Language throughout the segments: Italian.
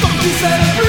Don't you say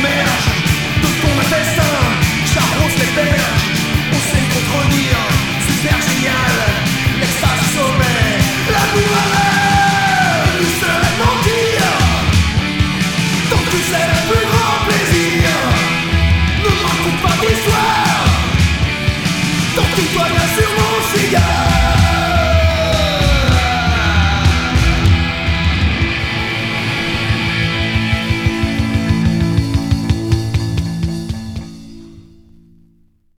smash